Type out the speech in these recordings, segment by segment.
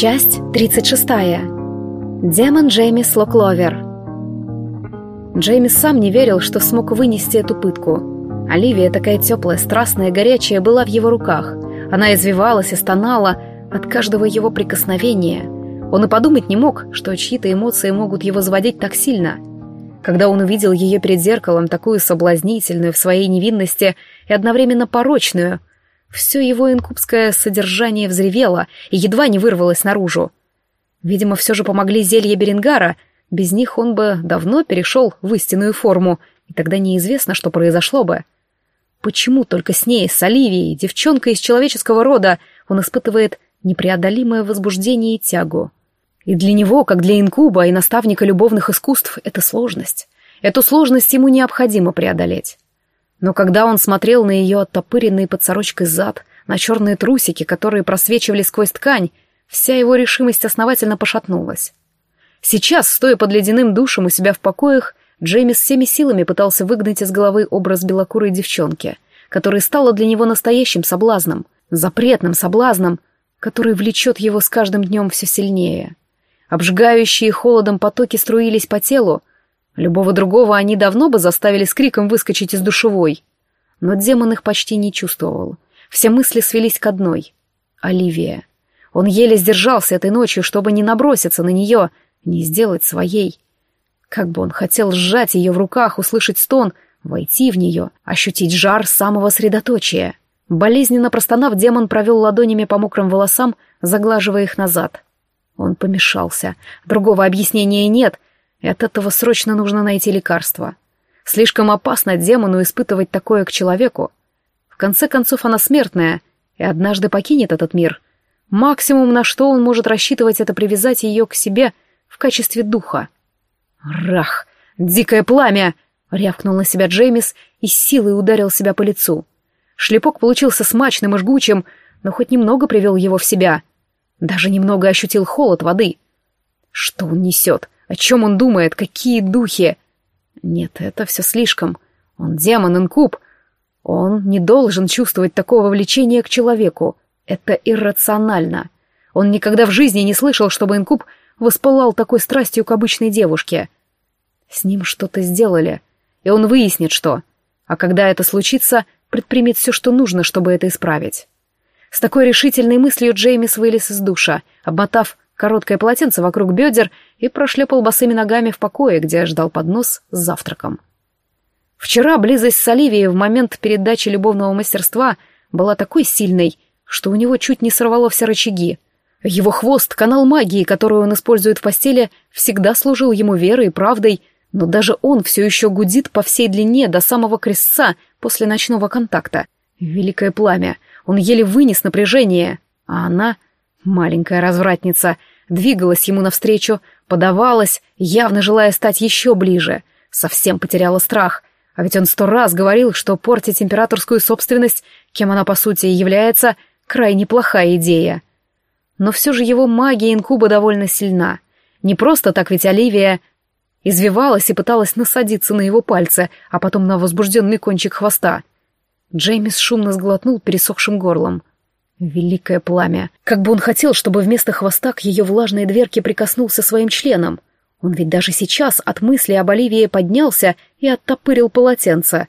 Часть 36. Демон Джеймис Локловер. Джеймис сам не верил, что смог вынести эту пытку. Оливия, такая теплая, страстная, горячая, была в его руках. Она извивалась и стонала от каждого его прикосновения. Он и подумать не мог, что чьи-то эмоции могут его заводить так сильно. Когда он увидел ее перед зеркалом, такую соблазнительную в своей невинности и одновременно порочную – все его инкубское содержание взревело и едва не вырвалось наружу. Видимо, все же помогли зелья Берингара, без них он бы давно перешел в истинную форму, и тогда неизвестно, что произошло бы. Почему только с ней, с Оливией, девчонкой из человеческого рода, он испытывает непреодолимое возбуждение и тягу? И для него, как для инкуба и наставника любовных искусств, это сложность. Эту сложность ему необходимо преодолеть. Но когда он смотрел на ее оттопыренный под сорочкой зад, на черные трусики, которые просвечивали сквозь ткань, вся его решимость основательно пошатнулась. Сейчас, стоя под ледяным душем у себя в покоях, Джеймис всеми силами пытался выгнать из головы образ белокурой девчонки, которая стала для него настоящим соблазном, запретным соблазном, который влечет его с каждым днем все сильнее. Обжигающие холодом потоки струились по телу, Любого другого они давно бы заставили с криком выскочить из душевой. Но демон их почти не чувствовал. Все мысли свелись к одной — Оливия. Он еле сдержался этой ночью, чтобы не наброситься на нее, не сделать своей. Как бы он хотел сжать ее в руках, услышать стон, войти в нее, ощутить жар самого средоточия. Болезненно простонав, демон провел ладонями по мокрым волосам, заглаживая их назад. Он помешался. Другого объяснения нет — и от этого срочно нужно найти лекарство. Слишком опасно демону испытывать такое к человеку. В конце концов, она смертная и однажды покинет этот мир. Максимум, на что он может рассчитывать, это привязать ее к себе в качестве духа. «Рах! Дикое пламя!» — рявкнул на себя Джеймис и с силой ударил себя по лицу. Шлепок получился смачным и жгучим, но хоть немного привел его в себя. Даже немного ощутил холод воды. Что он несет? О чем он думает? Какие духи? Нет, это все слишком. Он демон, инкуб. Он не должен чувствовать такого влечения к человеку. Это иррационально. Он никогда в жизни не слышал, чтобы инкуб воспылал такой страстью к обычной девушке. С ним что-то сделали, и он выяснит, что. А когда это случится, предпримет все, что нужно, чтобы это исправить. С такой решительной мыслью Джеймис вылез из душа, обмотав короткое полотенце вокруг бедер и прошлепал босыми ногами в покое, где ждал поднос с завтраком. Вчера близость с Оливией в момент передачи любовного мастерства была такой сильной, что у него чуть не сорвало все рычаги. Его хвост, канал магии, который он использует в постели, всегда служил ему верой и правдой, но даже он все еще гудит по всей длине до самого крестца после ночного контакта. Великое пламя. Он еле вынес напряжение, а она Маленькая развратница двигалась ему навстречу, подавалась, явно желая стать еще ближе. Совсем потеряла страх. А ведь он сто раз говорил, что портить императорскую собственность, кем она по сути и является, крайне плохая идея. Но все же его магия инкуба довольно сильна. Не просто так ведь Оливия извивалась и пыталась насадиться на его пальцы, а потом на возбужденный кончик хвоста. Джеймис шумно сглотнул пересохшим горлом — Великое пламя. Как бы он хотел, чтобы вместо хвоста к ее влажной дверке прикоснулся своим членом. Он ведь даже сейчас от мысли об Оливии поднялся и оттопырил полотенце.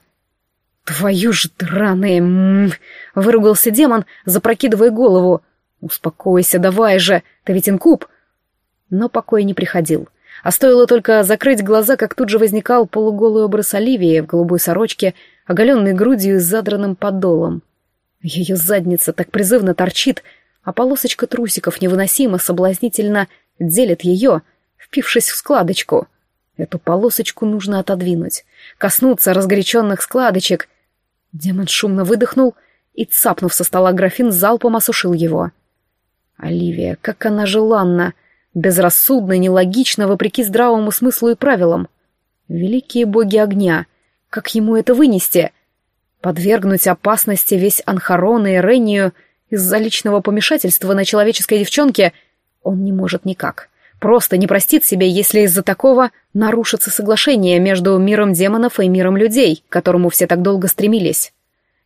«Твою ж драные!» выругался демон, запрокидывая голову. «Успокойся, давай же, ты ведь инкуб!» Но покой не приходил. А стоило только закрыть глаза, как тут же возникал полуголый образ Оливии в голубой сорочке, оголенной грудью и задранным подолом. Ее задница так призывно торчит, а полосочка трусиков невыносимо соблазнительно делит ее, впившись в складочку. Эту полосочку нужно отодвинуть, коснуться разгоряченных складочек. Демон шумно выдохнул и, цапнув со стола графин, залпом осушил его. Оливия, как она желанна, безрассудно, нелогично, вопреки здравому смыслу и правилам. Великие боги огня, как ему это вынести — Подвергнуть опасности весь Анхарон и Реннию из-за личного помешательства на человеческой девчонке он не может никак. Просто не простит себе, если из-за такого нарушится соглашение между миром демонов и миром людей, к которому все так долго стремились.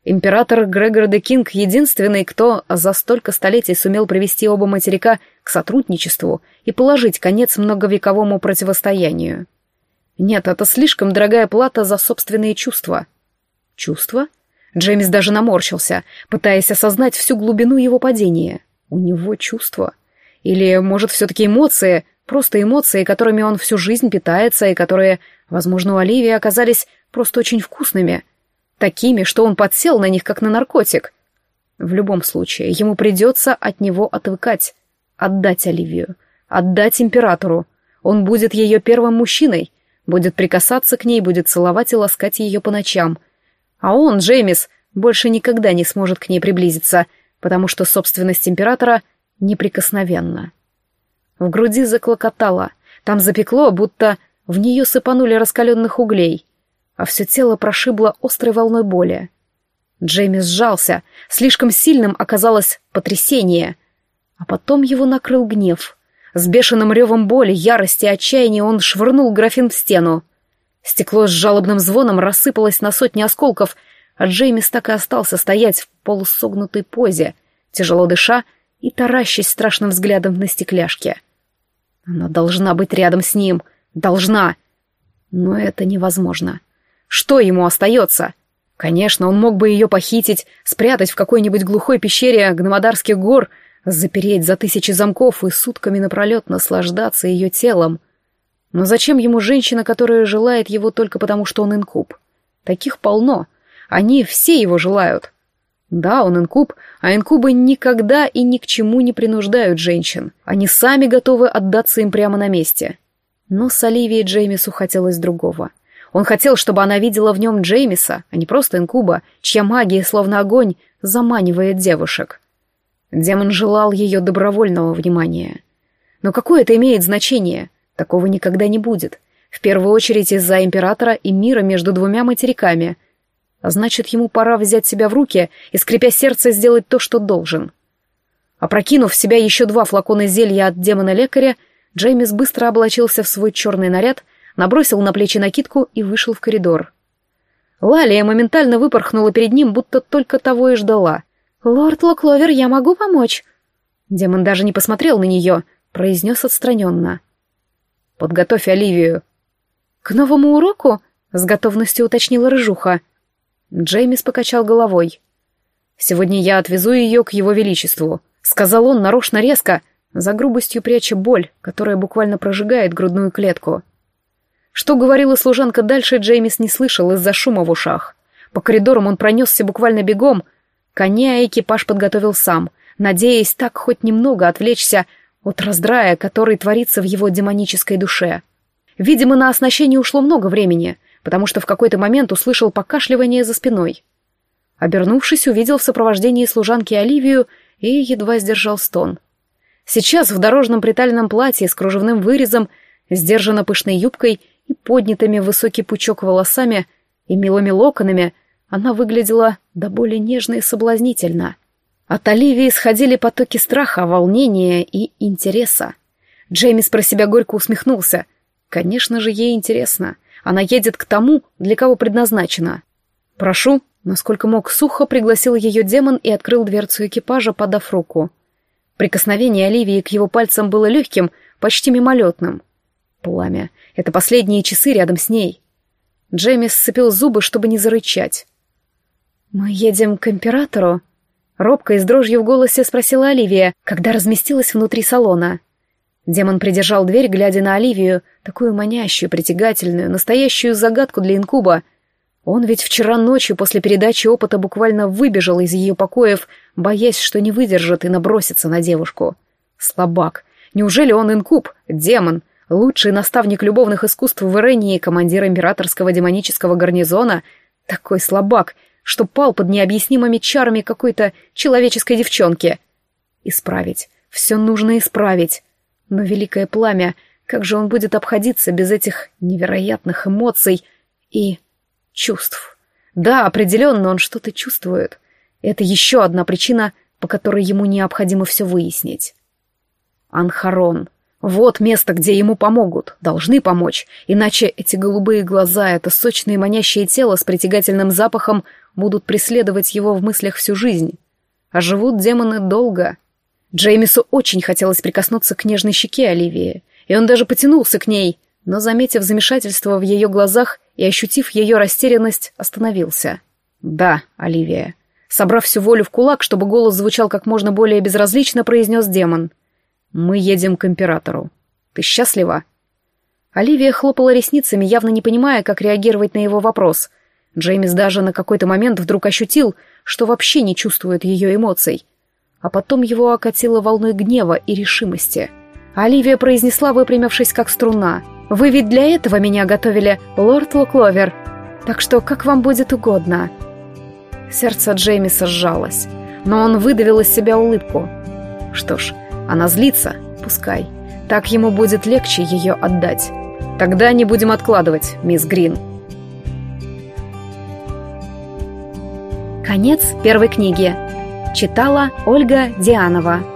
Император Грегор де Кинг — единственный, кто за столько столетий сумел привести оба материка к сотрудничеству и положить конец многовековому противостоянию. Нет, это слишком дорогая плата за собственные чувства. Чувства? Джеймс даже наморщился, пытаясь осознать всю глубину его падения. У него чувства. Или, может, все-таки эмоции, просто эмоции, которыми он всю жизнь питается и которые, возможно, у Оливии оказались просто очень вкусными — Такими, что он подсел на них, как на наркотик. В любом случае, ему придется от него отвыкать. Отдать Оливию. Отдать императору. Он будет ее первым мужчиной. Будет прикасаться к ней, будет целовать и ласкать ее по ночам. А он, Джеймис, больше никогда не сможет к ней приблизиться, потому что собственность императора неприкосновенна. В груди заклокотало. Там запекло, будто в нее сыпанули раскаленных углей а все тело прошибло острой волной боли. Джейми сжался, слишком сильным оказалось потрясение, а потом его накрыл гнев. С бешеным ревом боли, ярости и отчаяния он швырнул графин в стену. Стекло с жалобным звоном рассыпалось на сотни осколков, а Джеймис так и остался стоять в полусогнутой позе, тяжело дыша и таращась страшным взглядом на стекляшке. Она должна быть рядом с ним. Должна. Но это невозможно. Что ему остается? Конечно, он мог бы ее похитить, спрятать в какой-нибудь глухой пещере Гномодарских гор, запереть за тысячи замков и сутками напролет наслаждаться ее телом. Но зачем ему женщина, которая желает его только потому, что он инкуб? Таких полно. Они все его желают. Да, он инкуб, а инкубы никогда и ни к чему не принуждают женщин. Они сами готовы отдаться им прямо на месте. Но с Оливией Джеймису хотелось другого — он хотел, чтобы она видела в нем Джеймиса, а не просто инкуба, чья магия, словно огонь, заманивает девушек. Демон желал ее добровольного внимания. Но какое это имеет значение? Такого никогда не будет. В первую очередь из-за императора и мира между двумя материками. А значит, ему пора взять себя в руки и, скрипя сердце, сделать то, что должен. Опрокинув в себя еще два флакона зелья от демона-лекаря, Джеймис быстро облачился в свой черный наряд — набросил на плечи накидку и вышел в коридор. Лалия моментально выпорхнула перед ним, будто только того и ждала. «Лорд Локловер, я могу помочь?» Демон даже не посмотрел на нее, произнес отстраненно. «Подготовь Оливию». «К новому уроку?» — с готовностью уточнила Рыжуха. Джеймис покачал головой. «Сегодня я отвезу ее к его величеству», — сказал он нарочно резко, за грубостью пряча боль, которая буквально прожигает грудную клетку. Что говорила служанка дальше, Джеймис не слышал из-за шума в ушах. По коридорам он пронесся буквально бегом. Коня экипаж подготовил сам, надеясь так хоть немного отвлечься от раздрая, который творится в его демонической душе. Видимо, на оснащение ушло много времени, потому что в какой-то момент услышал покашливание за спиной. Обернувшись, увидел в сопровождении служанки Оливию и едва сдержал стон. Сейчас в дорожном притальном платье с кружевным вырезом, сдержанно пышной юбкой и поднятыми в высокий пучок волосами и милыми локонами она выглядела до более нежно и соблазнительно. От Оливии исходили потоки страха, волнения и интереса. Джеймис про себя горько усмехнулся. Конечно же, ей интересно. Она едет к тому, для кого предназначена. «Прошу», насколько мог сухо, пригласил ее демон и открыл дверцу экипажа, подав руку. Прикосновение Оливии к его пальцам было легким, почти мимолетным. Пламя. Это последние часы рядом с ней. Джейми сцепил зубы, чтобы не зарычать. «Мы едем к императору?» Робко и с дрожью в голосе спросила Оливия, когда разместилась внутри салона. Демон придержал дверь, глядя на Оливию, такую манящую, притягательную, настоящую загадку для инкуба. Он ведь вчера ночью после передачи опыта буквально выбежал из ее покоев, боясь, что не выдержит и набросится на девушку. Слабак. Неужели он инкуб, демон, лучший наставник любовных искусств в Ирении, командир императорского демонического гарнизона, такой слабак, что пал под необъяснимыми чарами какой-то человеческой девчонки. Исправить. Все нужно исправить. Но великое пламя, как же он будет обходиться без этих невероятных эмоций и чувств? Да, определенно он что-то чувствует. Это еще одна причина, по которой ему необходимо все выяснить. Анхарон — Вот место, где ему помогут, должны помочь, иначе эти голубые глаза, это сочное манящее тело с притягательным запахом будут преследовать его в мыслях всю жизнь. А живут демоны долго. Джеймису очень хотелось прикоснуться к нежной щеке Оливии, и он даже потянулся к ней, но, заметив замешательство в ее глазах и ощутив ее растерянность, остановился. «Да, Оливия». Собрав всю волю в кулак, чтобы голос звучал как можно более безразлично, произнес демон. «Мы едем к императору. Ты счастлива?» Оливия хлопала ресницами, явно не понимая, как реагировать на его вопрос. Джеймис даже на какой-то момент вдруг ощутил, что вообще не чувствует ее эмоций. А потом его окатило волной гнева и решимости. Оливия произнесла, выпрямившись как струна. «Вы ведь для этого меня готовили, лорд Лукловер. Так что как вам будет угодно». Сердце Джеймиса сжалось, но он выдавил из себя улыбку. Что ж, она злится, пускай. Так ему будет легче ее отдать. Тогда не будем откладывать, мисс Грин. Конец первой книги. Читала Ольга Дианова.